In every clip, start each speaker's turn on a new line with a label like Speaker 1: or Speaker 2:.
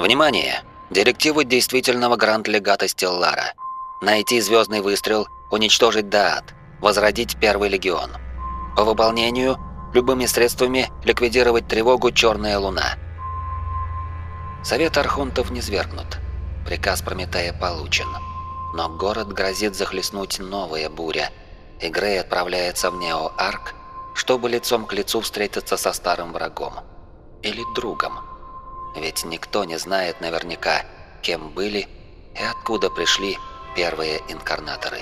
Speaker 1: Внимание! Директивы действительного гранд-легата Стеллара. Найти звездный выстрел, уничтожить Даат, возродить Первый Легион. По выполнению любыми средствами ликвидировать тревогу Черная Луна. Совет Архонтов не свергнут. Приказ Прометея получен. Но город грозит захлестнуть новая буря, и Грей отправляется в Нео-Арк, чтобы лицом к лицу встретиться со старым врагом. Или другом. Ведь никто не знает наверняка, кем были и откуда пришли первые инкарнаторы.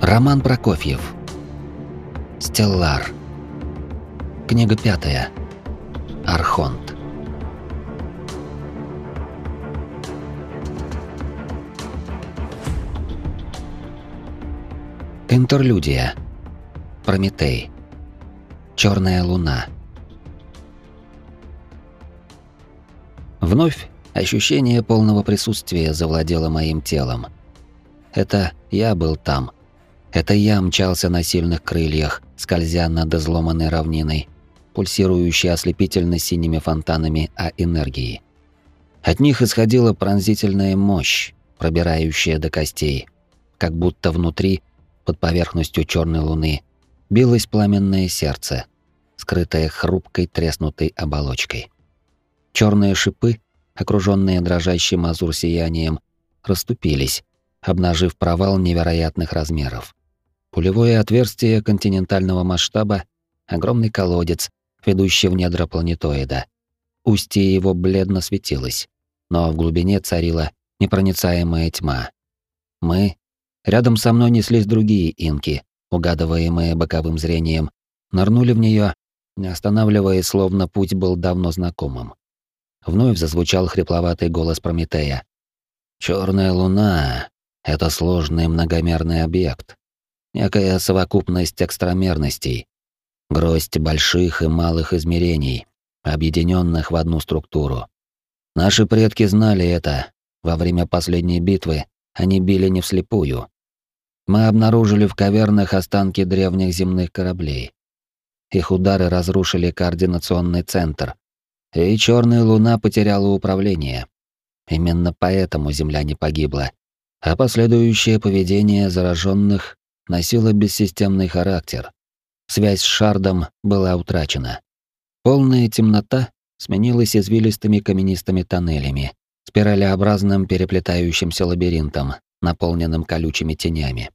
Speaker 1: Роман Прокофьев. Стеллар. Книга пятая. Архонт. Интерлюдия. Прометей. Черная луна. Вновь ощущение полного присутствия завладело моим телом. Это я был там. Это я мчался на сильных крыльях, скользя над изломанной равниной, пульсирующей ослепительно синими фонтанами А энергии. От них исходила пронзительная мощь, пробирающая до костей, как будто внутри под поверхностью черной луны билось пламенное сердце, скрытое хрупкой треснутой оболочкой. Черные шипы, окруженные дрожащим азур сиянием, расступились, обнажив провал невероятных размеров. Пулевое отверстие континентального масштаба, огромный колодец, ведущий в недра планетоида. Устье его бледно светилось, но в глубине царила непроницаемая тьма. Мы Рядом со мной неслись другие инки, угадываемые боковым зрением, нырнули в нее, не останавливаясь, словно путь был давно знакомым. Вновь зазвучал хрипловатый голос Прометея. Черная луна — это сложный многомерный объект. Некая совокупность экстрамерностей. Гроздь больших и малых измерений, объединенных в одну структуру. Наши предки знали это. Во время последней битвы они били не вслепую. Мы обнаружили в кавернах останки древних земных кораблей. Их удары разрушили координационный центр, и Черная Луна потеряла управление. Именно поэтому Земля не погибла, а последующее поведение зараженных носило бессистемный характер. Связь с Шардом была утрачена. Полная темнота сменилась извилистыми каменистыми тоннелями, спиралеобразным переплетающимся лабиринтом, наполненным колючими тенями.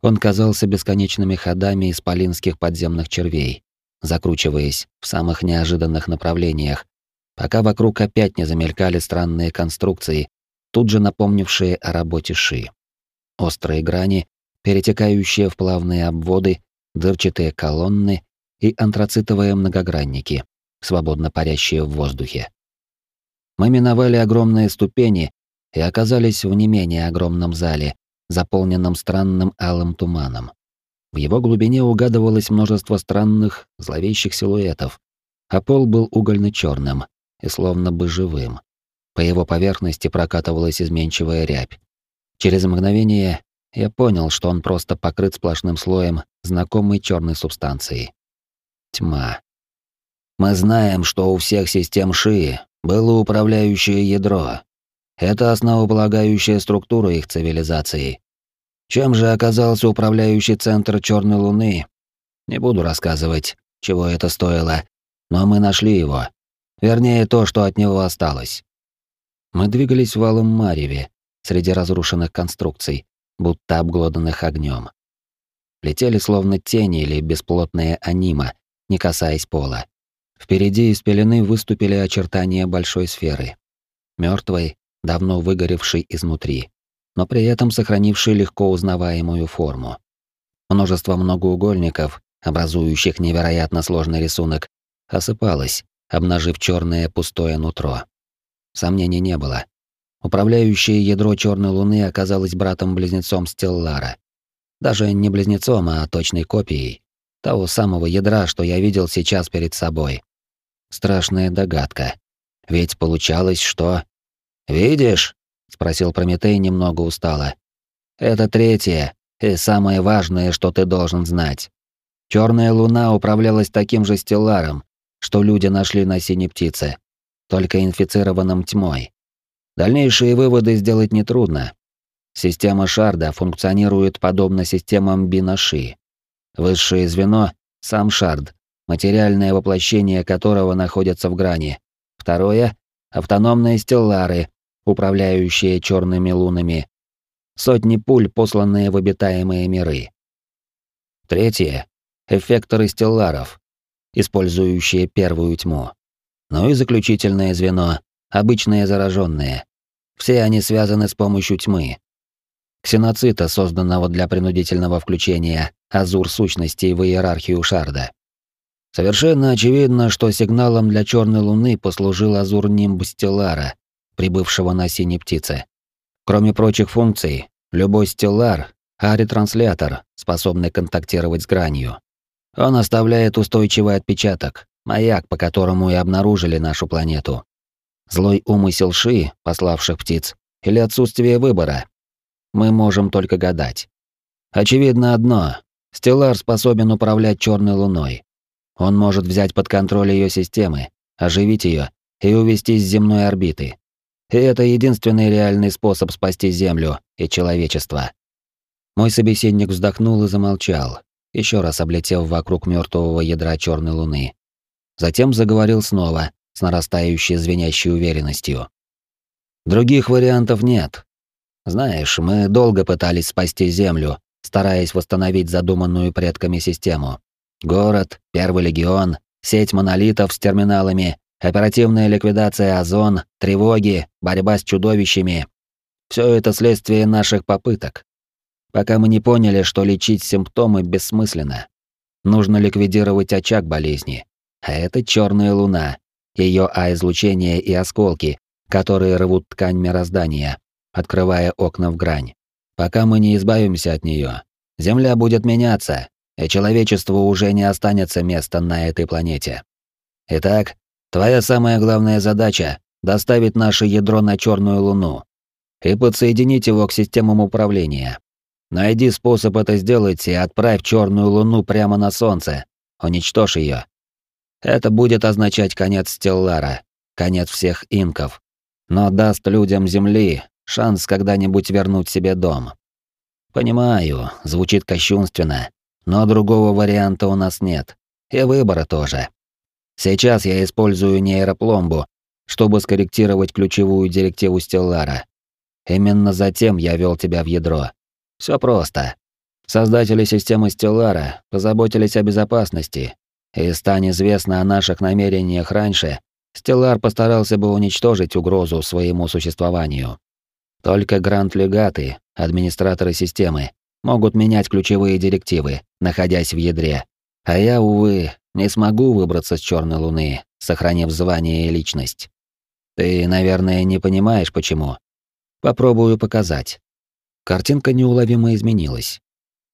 Speaker 1: Он казался бесконечными ходами исполинских подземных червей, закручиваясь в самых неожиданных направлениях, пока вокруг опять не замелькали странные конструкции, тут же напомнившие о работе Ши. Острые грани, перетекающие в плавные обводы, дырчатые колонны и антрацитовые многогранники, свободно парящие в воздухе. Мы миновали огромные ступени и оказались в не менее огромном зале, заполненном странным алым туманом. В его глубине угадывалось множество странных, зловещих силуэтов, а пол был угольно черным и словно бы живым. По его поверхности прокатывалась изменчивая рябь. Через мгновение я понял, что он просто покрыт сплошным слоем знакомой черной субстанции. Тьма. Мы знаем, что у всех систем Ши было управляющее ядро, это основополагающая структура их цивилизации. Чем же оказался управляющий центр Черной Луны? Не буду рассказывать, чего это стоило, но мы нашли его. Вернее, то, что от него осталось. Мы двигались валом Мареве, среди разрушенных конструкций, будто обглоданных огнем. Летели словно тени или бесплотные анима, не касаясь пола. Впереди из пелены выступили очертания большой сферы. Мертвой, давно выгоревший изнутри, но при этом сохранивший легко узнаваемую форму. Множество многоугольников, образующих невероятно сложный рисунок, осыпалось, обнажив черное пустое нутро. Сомнений не было. Управляющее ядро черной луны оказалось братом-близнецом Стеллара. Даже не близнецом, а точной копией того самого ядра, что я видел сейчас перед собой. Страшная догадка. Ведь получалось, что... «Видишь?» — спросил Прометей немного устало. «Это третье и самое важное, что ты должен знать. Черная луна управлялась таким же стелларом, что люди нашли на синей птице, только инфицированным тьмой. Дальнейшие выводы сделать нетрудно. Система Шарда функционирует подобно системам Бинаши. Высшее звено — сам Шард, материальное воплощение которого находится в грани. Второе — автономные стеллары, управляющие черными лунами. Сотни пуль, посланные в обитаемые миры. Третье — эффекторы стелларов, использующие первую тьму. Ну и заключительное звено — обычные зараженные. Все они связаны с помощью тьмы. Ксеноцита, созданного для принудительного включения азур сущностей в иерархию Шарда. Совершенно очевидно, что сигналом для Черной Луны послужил азур нимб Стеллара, прибывшего на синей птице. Кроме прочих функций, любой стеллар — а-ретранслятор, способный контактировать с гранью. Он оставляет устойчивый отпечаток, маяк, по которому и обнаружили нашу планету. Злой умысел Ши, пославших птиц, или отсутствие выбора. Мы можем только гадать. Очевидно одно — Стеллар способен управлять черной луной. Он может взять под контроль ее системы, оживить ее и увести с земной орбиты. И это единственный реальный способ спасти Землю и человечество. Мой собеседник вздохнул и замолчал, еще раз облетев вокруг мертвого ядра черной луны. Затем заговорил снова, с нарастающей звенящей уверенностью. Других вариантов нет. Знаешь, мы долго пытались спасти Землю, стараясь восстановить задуманную предками систему. Город, Первый легион, сеть монолитов с терминалами, оперативная ликвидация озон, тревоги, борьба с чудовищами. Все это следствие наших попыток. Пока мы не поняли, что лечить симптомы бессмысленно. Нужно ликвидировать очаг болезни. А это черная луна, ее А-излучение и осколки, которые рвут ткань мироздания, открывая окна в грань. Пока мы не избавимся от нее, Земля будет меняться, и человечеству уже не останется места на этой планете. Итак, Твоя самая главная задача — доставить наше ядро на черную луну и подсоединить его к системам управления. Найди способ это сделать и отправь черную луну прямо на Солнце. Уничтожь ее. Это будет означать конец Стеллара, конец всех инков, но даст людям Земли шанс когда-нибудь вернуть себе дом. Понимаю, звучит кощунственно, но другого варианта у нас нет, и выбора тоже. Сейчас я использую нейропломбу, чтобы скорректировать ключевую директиву Стеллара. Именно затем я вел тебя в ядро. Все просто. Создатели системы Стеллара позаботились о безопасности, и стань известно о наших намерениях раньше, Стеллар постарался бы уничтожить угрозу своему существованию. Только грант-легаты, администраторы системы, могут менять ключевые директивы, находясь в ядре. А я, увы, не смогу выбраться с Черной Луны, сохранив звание и личность. Ты, наверное, не понимаешь, почему. Попробую показать. Картинка неуловимо изменилась.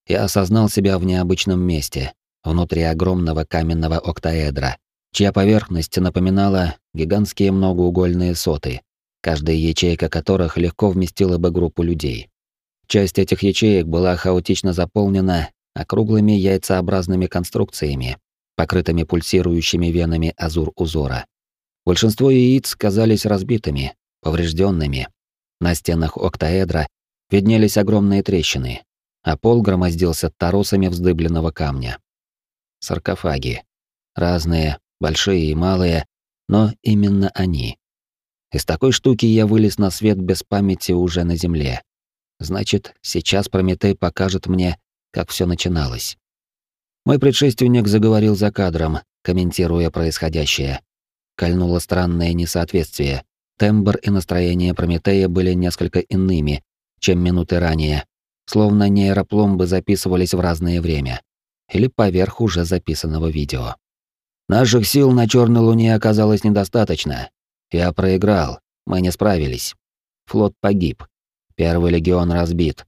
Speaker 1: Я осознал себя в необычном месте, внутри огромного каменного октаэдра, чья поверхность напоминала гигантские многоугольные соты, каждая ячейка которых легко вместила бы группу людей. Часть этих ячеек была хаотично заполнена округлыми яйцеобразными конструкциями, покрытыми пульсирующими венами азур-узора. Большинство яиц казались разбитыми, поврежденными. На стенах октаэдра виднелись огромные трещины, а пол громоздился торосами вздыбленного камня. Саркофаги. Разные, большие и малые, но именно они. Из такой штуки я вылез на свет без памяти уже на земле. Значит, сейчас Прометей покажет мне, как все начиналось. Мой предшественник заговорил за кадром, комментируя происходящее. Кольнуло странное несоответствие. Тембр и настроение Прометея были несколько иными, чем минуты ранее, словно нейропломбы записывались в разное время. Или поверх уже записанного видео. Наших сил на Черной Луне оказалось недостаточно. Я проиграл, мы не справились. Флот погиб. Первый легион разбит.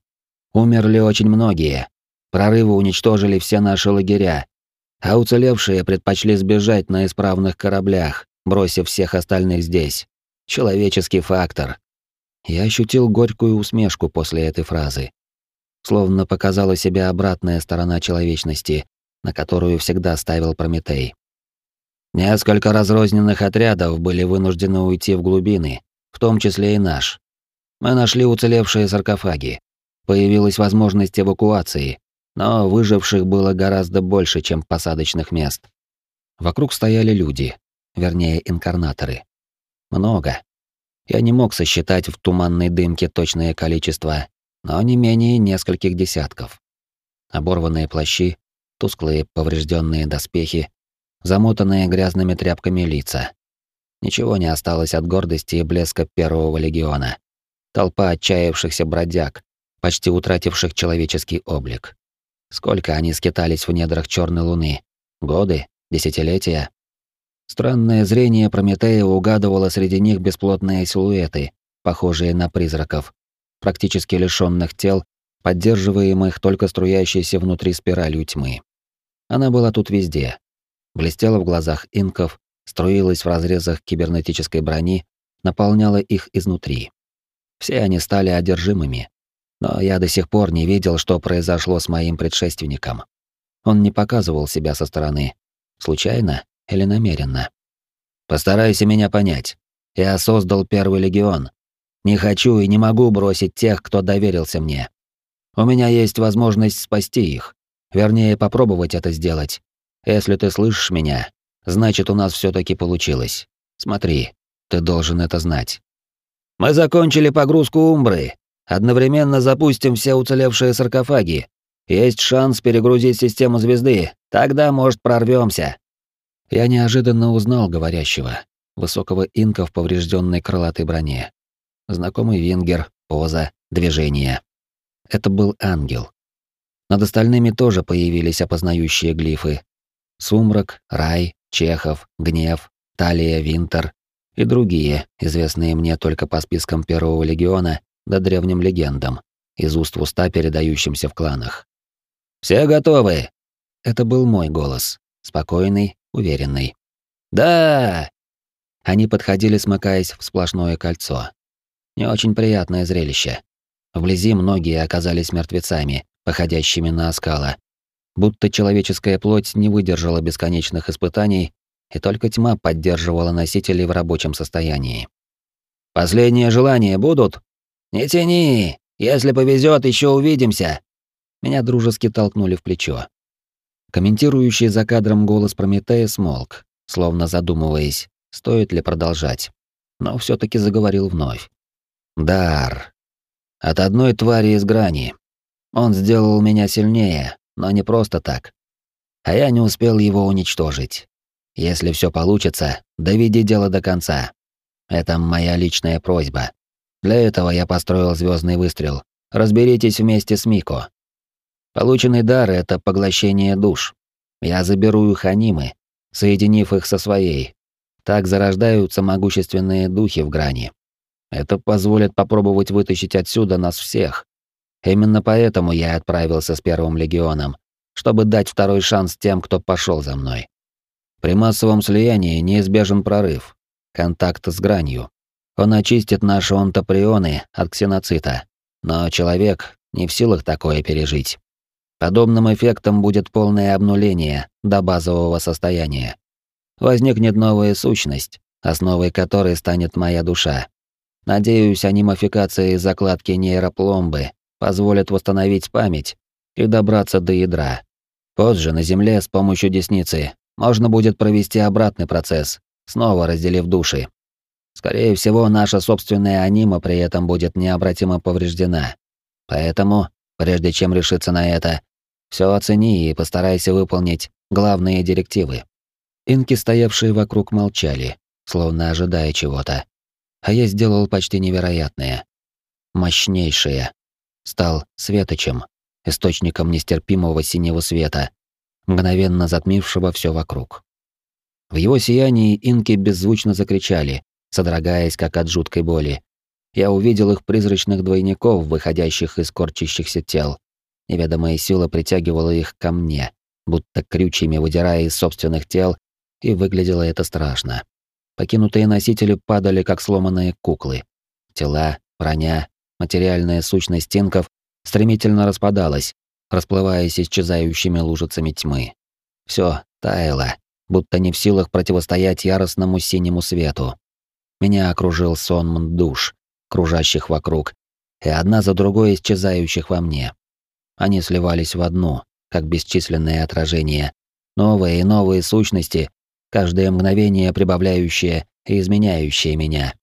Speaker 1: Умерли очень многие, Прорывы уничтожили все наши лагеря, а уцелевшие предпочли сбежать на исправных кораблях, бросив всех остальных здесь. Человеческий фактор. Я ощутил горькую усмешку после этой фразы. Словно показала себя обратная сторона человечности, на которую всегда ставил Прометей. Несколько разрозненных отрядов были вынуждены уйти в глубины, в том числе и наш. Мы нашли уцелевшие саркофаги. Появилась возможность эвакуации, но выживших было гораздо больше, чем посадочных мест. Вокруг стояли люди, вернее, инкарнаторы. Много. Я не мог сосчитать в туманной дымке точное количество, но не менее нескольких десятков. Оборванные плащи, тусклые поврежденные доспехи, замотанные грязными тряпками лица. Ничего не осталось от гордости и блеска первого легиона. Толпа отчаявшихся бродяг, почти утративших человеческий облик. Сколько они скитались в недрах черной луны? Годы? Десятилетия? Странное зрение Прометея угадывало среди них бесплотные силуэты, похожие на призраков, практически лишённых тел, поддерживаемых только струящейся внутри спиралью тьмы. Она была тут везде. Блестела в глазах инков, струилась в разрезах кибернетической брони, наполняла их изнутри. Все они стали одержимыми. Но я до сих пор не видел, что произошло с моим предшественником. Он не показывал себя со стороны. Случайно или намеренно? Постарайся меня понять. Я создал Первый Легион. Не хочу и не могу бросить тех, кто доверился мне. У меня есть возможность спасти их. Вернее, попробовать это сделать. Если ты слышишь меня, значит, у нас все таки получилось. Смотри, ты должен это знать. Мы закончили погрузку Умбры. Одновременно запустим все уцелевшие саркофаги. Есть шанс перегрузить систему звезды. Тогда, может, прорвемся. Я неожиданно узнал говорящего, высокого инка в поврежденной крылатой броне. Знакомый вингер, поза, движение. Это был ангел. Над остальными тоже появились опознающие глифы. Сумрак, рай, Чехов, гнев, талия, винтер и другие, известные мне только по спискам Первого легиона да древним легендам, из уст в уста передающимся в кланах. «Все готовы?» Это был мой голос, спокойный, уверенный. «Да!» Они подходили, смыкаясь в сплошное кольцо. Не очень приятное зрелище. Вблизи многие оказались мертвецами, походящими на оскала. Будто человеческая плоть не выдержала бесконечных испытаний, и только тьма поддерживала носителей в рабочем состоянии. «Последние желания будут?» «Не тяни! Если повезет, еще увидимся!» Меня дружески толкнули в плечо. Комментирующий за кадром голос Прометея смолк, словно задумываясь, стоит ли продолжать. Но все таки заговорил вновь. «Дар. От одной твари из грани. Он сделал меня сильнее, но не просто так. А я не успел его уничтожить. Если все получится, доведи дело до конца. Это моя личная просьба. Для этого я построил звездный выстрел. Разберитесь вместе с Мико. Полученный дар — это поглощение душ. Я заберу их анимы, соединив их со своей. Так зарождаются могущественные духи в грани. Это позволит попробовать вытащить отсюда нас всех. Именно поэтому я отправился с Первым Легионом, чтобы дать второй шанс тем, кто пошел за мной. При массовом слиянии неизбежен прорыв, контакт с гранью. Он очистит наши онтоприоны от ксеноцита, но человек не в силах такое пережить. Подобным эффектом будет полное обнуление до базового состояния. Возникнет новая сущность, основой которой станет моя душа. Надеюсь, анимификация и закладки нейропломбы позволят восстановить память и добраться до ядра. Позже на Земле с помощью десницы можно будет провести обратный процесс, снова разделив души. Скорее всего, наша собственная анима при этом будет необратимо повреждена. Поэтому, прежде чем решиться на это, все оцени и постарайся выполнить главные директивы. Инки, стоявшие вокруг, молчали, словно ожидая чего-то. А я сделал почти невероятное. Мощнейшее, стал светочем, источником нестерпимого синего света, мгновенно затмившего все вокруг. В его сиянии инки беззвучно закричали, содрогаясь как от жуткой боли. Я увидел их призрачных двойников, выходящих из корчащихся тел. Неведомая сила притягивала их ко мне, будто крючьями выдирая из собственных тел, и выглядело это страшно. Покинутые носители падали, как сломанные куклы. Тела, броня, материальная сущность стенков стремительно распадалась, расплываясь исчезающими лужицами тьмы. Все таяло, будто не в силах противостоять яростному синему свету. Меня окружил сон душ, кружащих вокруг, и одна за другой исчезающих во мне. Они сливались в одну, как бесчисленные отражения, новые и новые сущности, каждое мгновение прибавляющие и изменяющие меня.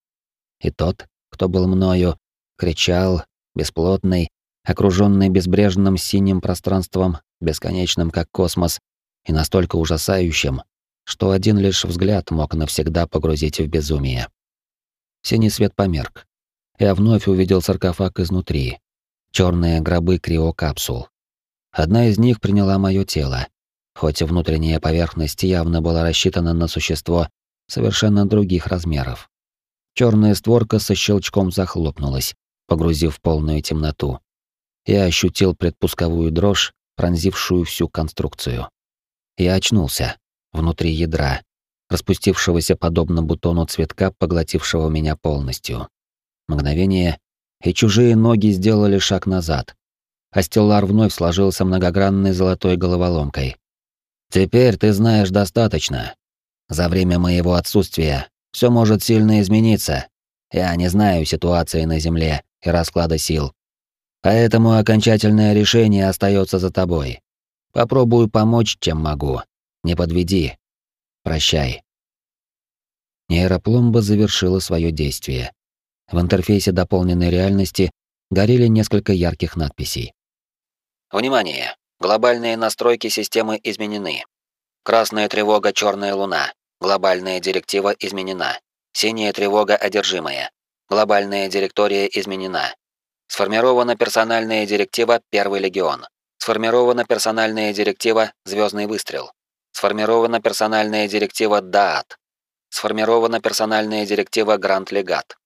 Speaker 1: И тот, кто был мною, кричал, бесплотный, окруженный безбрежным синим пространством, бесконечным как космос, и настолько ужасающим, что один лишь взгляд мог навсегда погрузить в безумие. Синий свет померк. Я вновь увидел саркофаг изнутри. Черные гробы криокапсул. Одна из них приняла мое тело, хоть и внутренняя поверхность явно была рассчитана на существо совершенно других размеров. Черная створка со щелчком захлопнулась, погрузив в полную темноту. Я ощутил предпусковую дрожь, пронзившую всю конструкцию. Я очнулся внутри ядра, распустившегося подобно бутону цветка, поглотившего меня полностью. Мгновение, и чужие ноги сделали шаг назад. Астеллар вновь сложился многогранной золотой головоломкой. «Теперь ты знаешь достаточно. За время моего отсутствия все может сильно измениться. Я не знаю ситуации на Земле и расклада сил. Поэтому окончательное решение остается за тобой. Попробую помочь, чем могу. Не подведи. Прощай. Нейропломба завершила свое действие. В интерфейсе дополненной реальности горели несколько ярких надписей. Внимание! Глобальные настройки системы изменены. Красная тревога «Черная луна». Глобальная директива изменена. Синяя тревога «Одержимая». Глобальная директория изменена. Сформирована персональная директива «Первый легион». Сформирована персональная директива «Звездный выстрел». Сформирована персональная директива «ДААТ». Сформирована персональная директива «Гранд Легат».